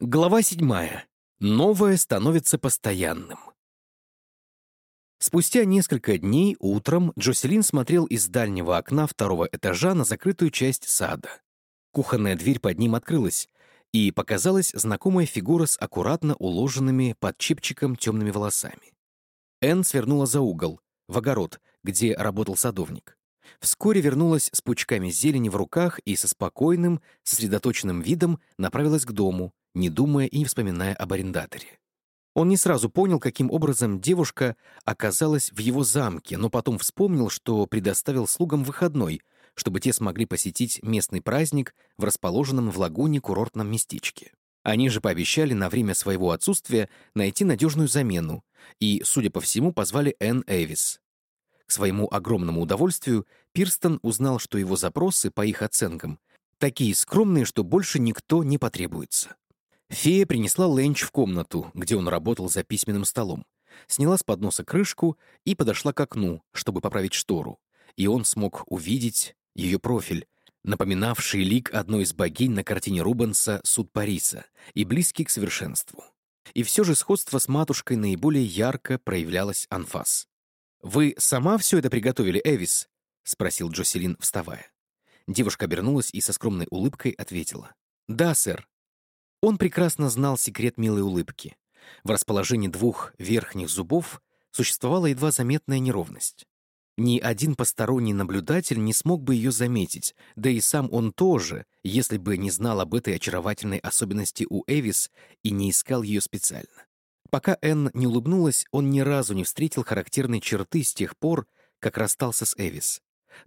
Глава седьмая. Новое становится постоянным. Спустя несколько дней утром Джоселин смотрел из дальнего окна второго этажа на закрытую часть сада. Кухонная дверь под ним открылась, и показалась знакомая фигура с аккуратно уложенными под чепчиком темными волосами. Энн свернула за угол, в огород, где работал садовник. Вскоре вернулась с пучками зелени в руках и со спокойным, сосредоточенным видом направилась к дому, не думая и не вспоминая об арендаторе. Он не сразу понял, каким образом девушка оказалась в его замке, но потом вспомнил, что предоставил слугам выходной, чтобы те смогли посетить местный праздник в расположенном в лагуне курортном местечке. Они же пообещали на время своего отсутствия найти надежную замену и, судя по всему, позвали Энн Эвис. К своему огромному удовольствию Пирстон узнал, что его запросы, по их оценкам, такие скромные, что больше никто не потребуется. Фея принесла Ленч в комнату, где он работал за письменным столом, сняла с подноса крышку и подошла к окну, чтобы поправить штору, и он смог увидеть ее профиль, напоминавший лик одной из богинь на картине Рубенса «Суд Париса» и близкий к совершенству. И все же сходство с матушкой наиболее ярко проявлялось анфас. «Вы сама все это приготовили, Эвис?» — спросил Джоселин, вставая. Девушка обернулась и со скромной улыбкой ответила. «Да, сэр». Он прекрасно знал секрет милой улыбки. В расположении двух верхних зубов существовала едва заметная неровность. Ни один посторонний наблюдатель не смог бы ее заметить, да и сам он тоже, если бы не знал об этой очаровательной особенности у Эвис и не искал ее специально. Пока Энн не улыбнулась, он ни разу не встретил характерной черты с тех пор, как расстался с Эвис.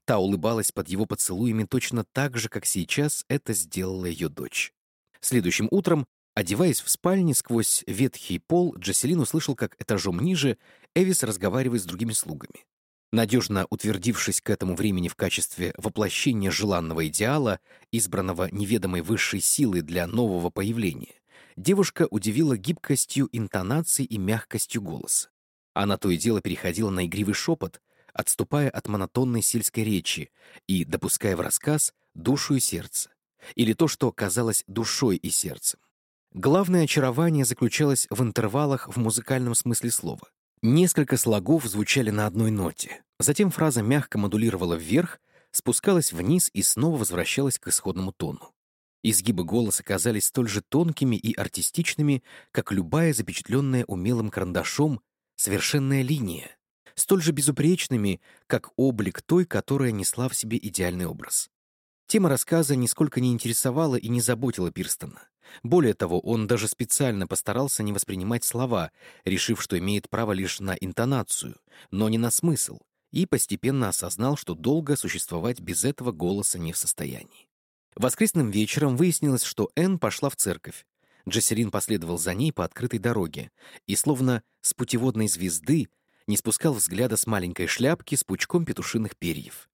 Та улыбалась под его поцелуями точно так же, как сейчас это сделала ее дочь. Следующим утром, одеваясь в спальне сквозь ветхий пол, Джаселин услышал, как этажом ниже Эвис разговаривает с другими слугами. Надежно утвердившись к этому времени в качестве воплощения желанного идеала, избранного неведомой высшей силой для нового появления, девушка удивила гибкостью интонаций и мягкостью голоса. Она то и дело переходила на игривый шепот, отступая от монотонной сельской речи и допуская в рассказ душу и сердце или то, что казалось душой и сердцем. Главное очарование заключалось в интервалах в музыкальном смысле слова. Несколько слогов звучали на одной ноте. Затем фраза мягко модулировала вверх, спускалась вниз и снова возвращалась к исходному тону. Изгибы голоса казались столь же тонкими и артистичными, как любая запечатленная умелым карандашом совершенная линия, столь же безупречными, как облик той, которая несла в себе идеальный образ. Тема рассказа нисколько не интересовала и не заботила Пирстона. Более того, он даже специально постарался не воспринимать слова, решив, что имеет право лишь на интонацию, но не на смысл, и постепенно осознал, что долго существовать без этого голоса не в состоянии. Воскресным вечером выяснилось, что Энн пошла в церковь. Джессерин последовал за ней по открытой дороге и, словно с путеводной звезды, не спускал взгляда с маленькой шляпки с пучком петушиных перьев.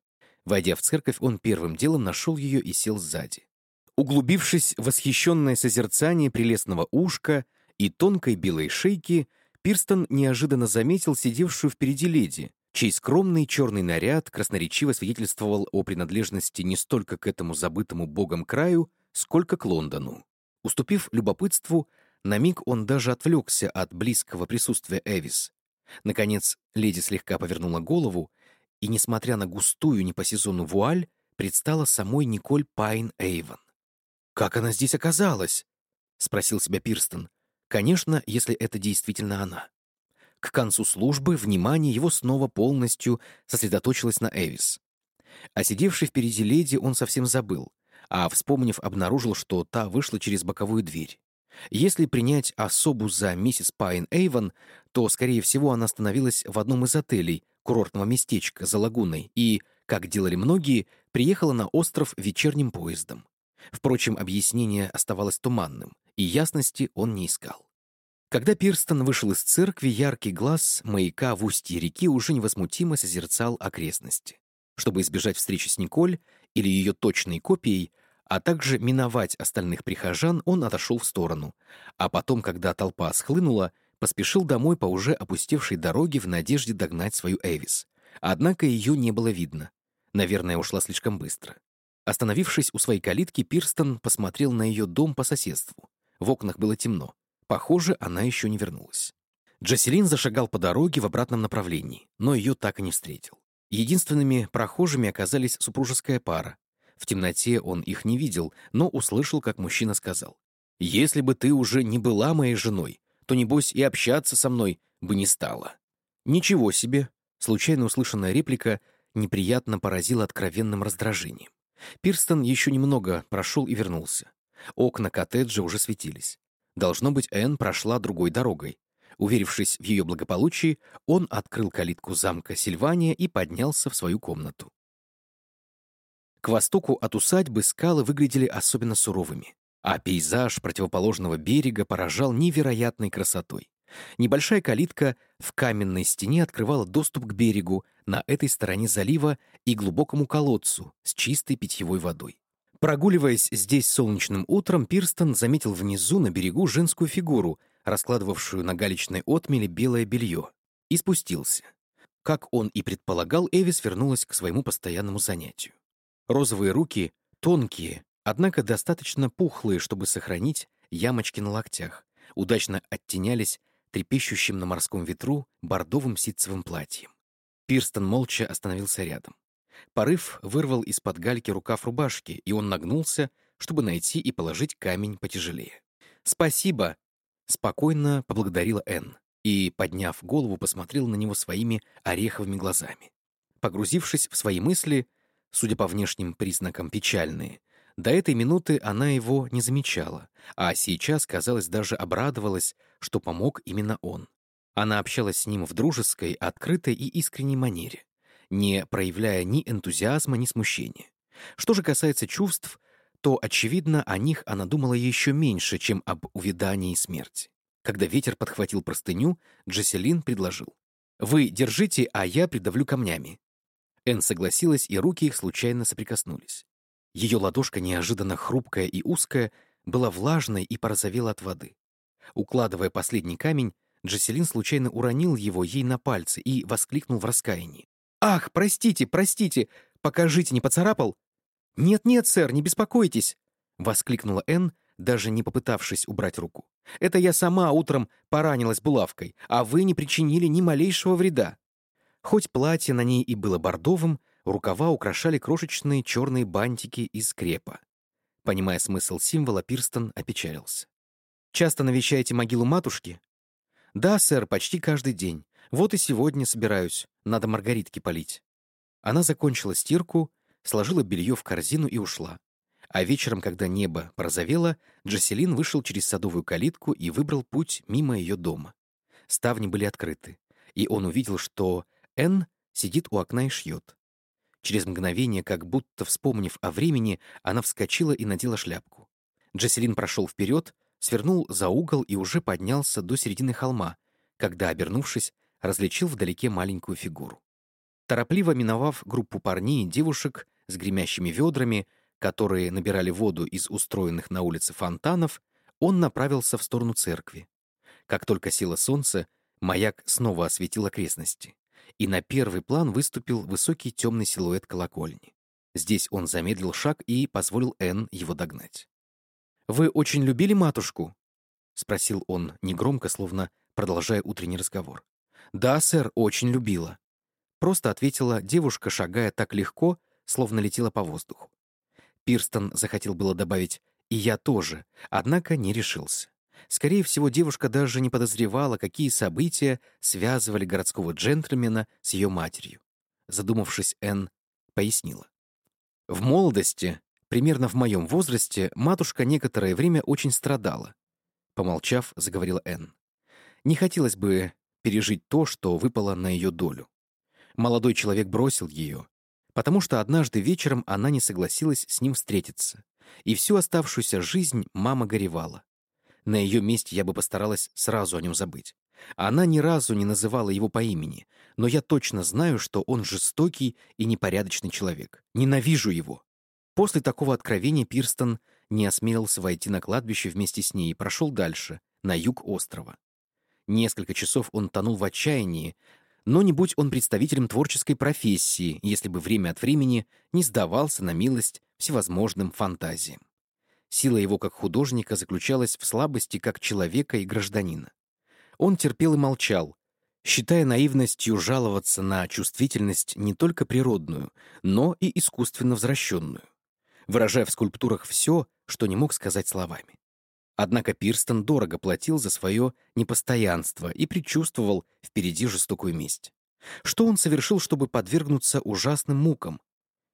Войдя в церковь, он первым делом нашел ее и сел сзади. Углубившись в восхищенное созерцание прелестного ушка и тонкой белой шейки, Пирстон неожиданно заметил сидевшую впереди леди, чей скромный черный наряд красноречиво свидетельствовал о принадлежности не столько к этому забытому богом краю, сколько к Лондону. Уступив любопытству, на миг он даже отвлекся от близкого присутствия Эвис. Наконец, леди слегка повернула голову, и, несмотря на густую не по сезону вуаль, предстала самой Николь Пайн Эйвен. «Как она здесь оказалась?» — спросил себя Пирстон. «Конечно, если это действительно она». К концу службы внимание его снова полностью сосредоточилось на Эвис. А сидевший впереди леди он совсем забыл, а, вспомнив, обнаружил, что та вышла через боковую дверь. Если принять особу за миссис Пайн Эйвен, то, скорее всего, она остановилась в одном из отелей, курортного местечка за лагуной и, как делали многие, приехала на остров вечерним поездом. Впрочем, объяснение оставалось туманным, и ясности он не искал. Когда Пирстон вышел из церкви, яркий глаз маяка в устье реки уже невозмутимо созерцал окрестности. Чтобы избежать встречи с Николь или ее точной копией, а также миновать остальных прихожан, он отошел в сторону, а потом, когда толпа схлынула, поспешил домой по уже опустевшей дороге в надежде догнать свою Эвис. Однако ее не было видно. Наверное, ушла слишком быстро. Остановившись у своей калитки, Пирстон посмотрел на ее дом по соседству. В окнах было темно. Похоже, она еще не вернулась. Джаселин зашагал по дороге в обратном направлении, но ее так и не встретил. Единственными прохожими оказались супружеская пара. В темноте он их не видел, но услышал, как мужчина сказал. «Если бы ты уже не была моей женой, то, небось, и общаться со мной бы не стала». «Ничего себе!» Случайно услышанная реплика неприятно поразила откровенным раздражением. Пирстон еще немного прошел и вернулся. Окна коттеджа уже светились. Должно быть, Энн прошла другой дорогой. Уверившись в ее благополучии, он открыл калитку замка Сильвания и поднялся в свою комнату. К востоку от усадьбы скалы выглядели особенно суровыми, а пейзаж противоположного берега поражал невероятной красотой. Небольшая калитка в каменной стене открывала доступ к берегу на этой стороне залива и глубокому колодцу с чистой питьевой водой. Прогуливаясь здесь солнечным утром, Пирстон заметил внизу на берегу женскую фигуру, раскладывавшую на галечной отмеле белое белье, и спустился. Как он и предполагал, Эвис вернулась к своему постоянному занятию. Розовые руки, тонкие, однако достаточно пухлые, чтобы сохранить ямочки на локтях, удачно оттенялись трепещущим на морском ветру бордовым ситцевым платьем. Пирстон молча остановился рядом. Порыв вырвал из-под гальки рукав рубашки, и он нагнулся, чтобы найти и положить камень потяжелее. «Спасибо!» — спокойно поблагодарила Энн и, подняв голову, посмотрел на него своими ореховыми глазами. Погрузившись в свои мысли, судя по внешним признакам печальные, до этой минуты она его не замечала, а сейчас, казалось, даже обрадовалась, что помог именно он. Она общалась с ним в дружеской, открытой и искренней манере, не проявляя ни энтузиазма, ни смущения. Что же касается чувств, то, очевидно, о них она думала еще меньше, чем об увядании и смерти. Когда ветер подхватил простыню, Джеселин предложил. «Вы держите, а я придавлю камнями». Энн согласилась, и руки их случайно соприкоснулись. Ее ладошка, неожиданно хрупкая и узкая, была влажной и порозовела от воды. Укладывая последний камень, Джеселин случайно уронил его ей на пальцы и воскликнул в раскаянии. «Ах, простите, простите! Покажите, не поцарапал?» «Нет-нет, сэр, не беспокойтесь!» — воскликнула Энн, даже не попытавшись убрать руку. «Это я сама утром поранилась булавкой, а вы не причинили ни малейшего вреда». Хоть платье на ней и было бордовым, Рукава украшали крошечные черные бантики из крепа. Понимая смысл символа, Пирстон опечалился. «Часто навещаете могилу матушки?» «Да, сэр, почти каждый день. Вот и сегодня собираюсь. Надо маргаритки полить». Она закончила стирку, сложила белье в корзину и ушла. А вечером, когда небо порозовело, Джаселин вышел через садовую калитку и выбрал путь мимо ее дома. Ставни были открыты, и он увидел, что Энн сидит у окна и шьет. Через мгновение, как будто вспомнив о времени, она вскочила и надела шляпку. Джеселин прошел вперед, свернул за угол и уже поднялся до середины холма, когда, обернувшись, различил вдалеке маленькую фигуру. Торопливо миновав группу парней и девушек с гремящими ведрами, которые набирали воду из устроенных на улице фонтанов, он направился в сторону церкви. Как только село солнце, маяк снова осветил окрестности и на первый план выступил высокий темный силуэт колокольни. Здесь он замедлил шаг и позволил Энн его догнать. «Вы очень любили матушку?» — спросил он негромко, словно продолжая утренний разговор. «Да, сэр, очень любила», — просто ответила девушка, шагая так легко, словно летела по воздуху. Пирстон захотел было добавить «и я тоже», однако не решился. Скорее всего, девушка даже не подозревала, какие события связывали городского джентльмена с ее матерью. Задумавшись, Энн пояснила. В молодости, примерно в моем возрасте, матушка некоторое время очень страдала. Помолчав, заговорила Энн. Не хотелось бы пережить то, что выпало на ее долю. Молодой человек бросил ее, потому что однажды вечером она не согласилась с ним встретиться, и всю оставшуюся жизнь мама горевала. На ее месте я бы постаралась сразу о нем забыть. Она ни разу не называла его по имени, но я точно знаю, что он жестокий и непорядочный человек. Ненавижу его. После такого откровения Пирстон не осмелился войти на кладбище вместе с ней и прошел дальше, на юг острова. Несколько часов он тонул в отчаянии, но не будь он представителем творческой профессии, если бы время от времени не сдавался на милость всевозможным фантазиям. Сила его как художника заключалась в слабости как человека и гражданина. Он терпел и молчал, считая наивностью жаловаться на чувствительность не только природную, но и искусственно возвращенную, выражая в скульптурах все, что не мог сказать словами. Однако Пирстон дорого платил за свое непостоянство и предчувствовал впереди жестокую месть. Что он совершил, чтобы подвергнуться ужасным мукам?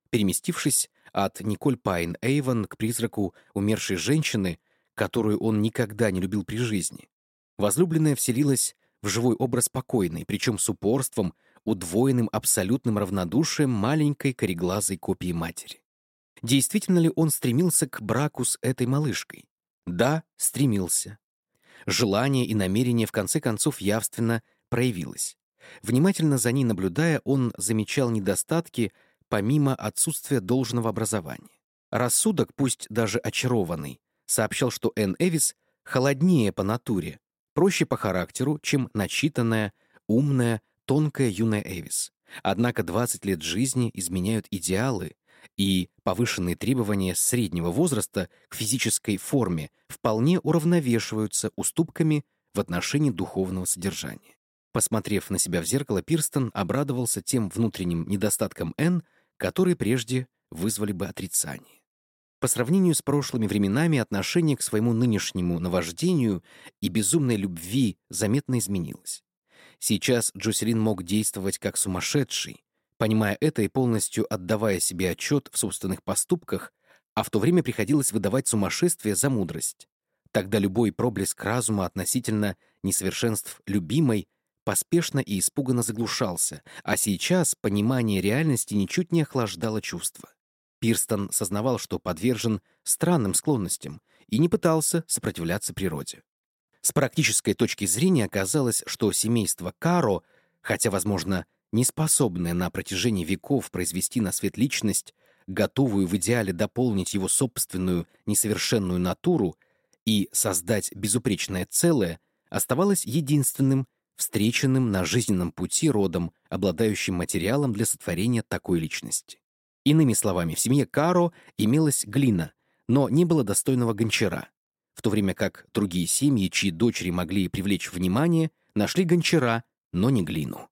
Переместившись от Николь Пайн Эйвен к призраку умершей женщины, которую он никогда не любил при жизни, возлюбленная вселилась в живой образ покойной, причем с упорством, удвоенным абсолютным равнодушием маленькой кореглазой копии матери. Действительно ли он стремился к браку с этой малышкой? Да, стремился. Желание и намерение в конце концов явственно проявилось. Внимательно за ней наблюдая, он замечал недостатки помимо отсутствия должного образования. Рассудок, пусть даже очарованный, сообщал, что Энн Эвис холоднее по натуре, проще по характеру, чем начитанная, умная, тонкая юная Эвис. Однако 20 лет жизни изменяют идеалы, и повышенные требования среднего возраста к физической форме вполне уравновешиваются уступками в отношении духовного содержания. Посмотрев на себя в зеркало, Пирстон обрадовался тем внутренним недостаткам Н, которые прежде вызвали бы отрицание. По сравнению с прошлыми временами отношение к своему нынешнему наваждению и безумной любви заметно изменилось. Сейчас Джоселин мог действовать как сумасшедший, понимая это и полностью отдавая себе отчет в собственных поступках, а в то время приходилось выдавать сумасшествие за мудрость. Тогда любой проблеск разума относительно несовершенств любимой поспешно и испуганно заглушался, а сейчас понимание реальности ничуть не охлаждало чувства. Пирстон сознавал, что подвержен странным склонностям и не пытался сопротивляться природе. С практической точки зрения оказалось, что семейство Каро, хотя, возможно, не способное на протяжении веков произвести на свет личность, готовую в идеале дополнить его собственную несовершенную натуру и создать безупречное целое, оставалось единственным встреченным на жизненном пути родом, обладающим материалом для сотворения такой личности. Иными словами, в семье Каро имелась глина, но не было достойного гончара, в то время как другие семьи, чьи дочери могли привлечь внимание, нашли гончара, но не глину.